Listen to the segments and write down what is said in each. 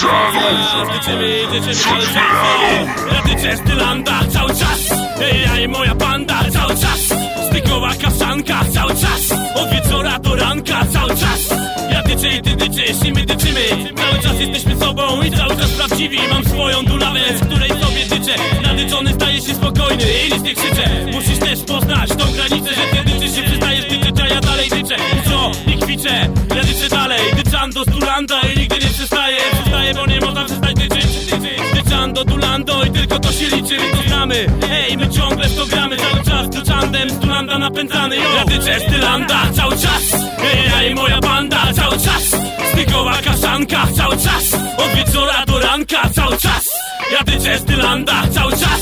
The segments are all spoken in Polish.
Cały czas Ja dyczę stylanda cały czas. Ja i moja banda cały czas. Stykowa kaszanka cały czas. Od wieczora do ranka cały czas. Ja dyczę i ty dyczysz i my dyczymy. Cały czas jesteśmy sobą i cały czas prawdziwi. Mam swoją dulawę, z której sobie dyczę. Nadyczony staje się spokojny i nic nie krzyczę. Musisz też poznać tą granicę, że ty dyczysz Tulanda i nigdy nie przestaję Przestaję, bo nie można przestać dyczyć Dyczando, Tulando i tylko to się liczy, my to znamy Ej, my ciągle w to gramy. Cały czas Dyczandem z Tulanda napędzany, yo Ja dyczę z Tylanda cały czas. Ja i moja banda cały czas. Stykowa kaszanka cały czas. Od wieczora do ranka cały czas. Ja dyczę z Tylanda cały czas.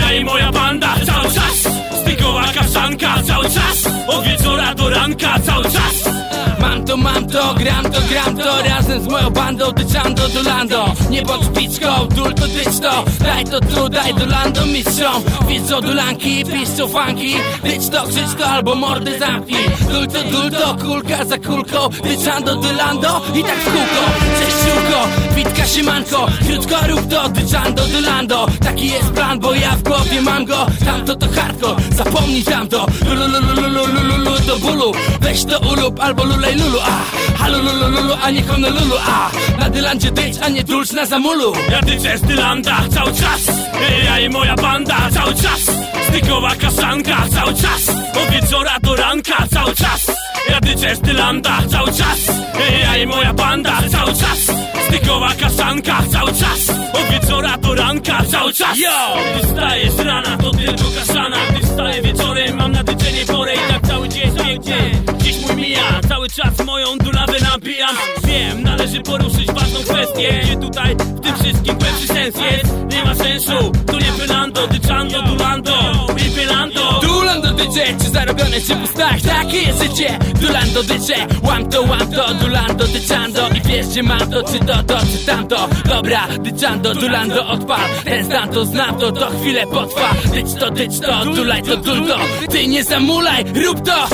Ja i moja banda cały czas. Stykowa kaszanka cały czas. Od wieczora do ranka cały czas. Mam to, mam to, gram gram to Razem z moją bandą dyczando do lando Nie bądź szpiczką, dul to dycz to. Daj to tu, daj do lando mistrzom. Wiedzą dulanki, piszą funky Dycz to, krzycz to albo mordy zamknij. Dul to, dul to, kulka za kulką. Dyczando do lando i tak w kółko. Cześć siłko, witka siemanko. Krótko rób to, dyczando do lando Taki jest plan, bo ja w głowie mam go. Tamto to hardcore, zapomnij tamto. Lululululululu do bólu. Weź to ulub albo lulej lulu. A Halo lulu lulu, a nie honolulu a Na dylandzie dyć, a nie dulcz na zamulu. Ja dyczę z Tylanda cały czas Ja i moja banda cały czas. Stykowa kaszanka cały czas Od wieczora do ranka cały czas. Ja dyczę z Tylanda cały czas Ja i moja banda cały czas. Stykowa kaszanka cały czas Od wieczora do ranka cały czas. Yo! Gdy wstajesz rana to tylko kaszana. Gdy wstaję wieczorem mam na dyczenie porę I tak cały dzień pięknie Mija Cały czas moją dulawę nabijam. Wiem, należy poruszyć ważną kwestię. Gdzie tutaj w tym wszystkim pewszy sens jest? Nie ma sensu, tu nie Pylando Dyczando, Dulando. I Pylando Dulando dycze, czy zarobione czy pustach Takie jest życie, Dulando dycze Łam to, łam to, Dulando dyczando I wiesz, czy mam to, czy to, to, czy tamto. Dobra, dyczando, Dulando odpal. Ten stan to znam to, to chwilę potrwa. Dyć to, dyć to, dulaj to, dul to. Ty nie zamulaj, rób to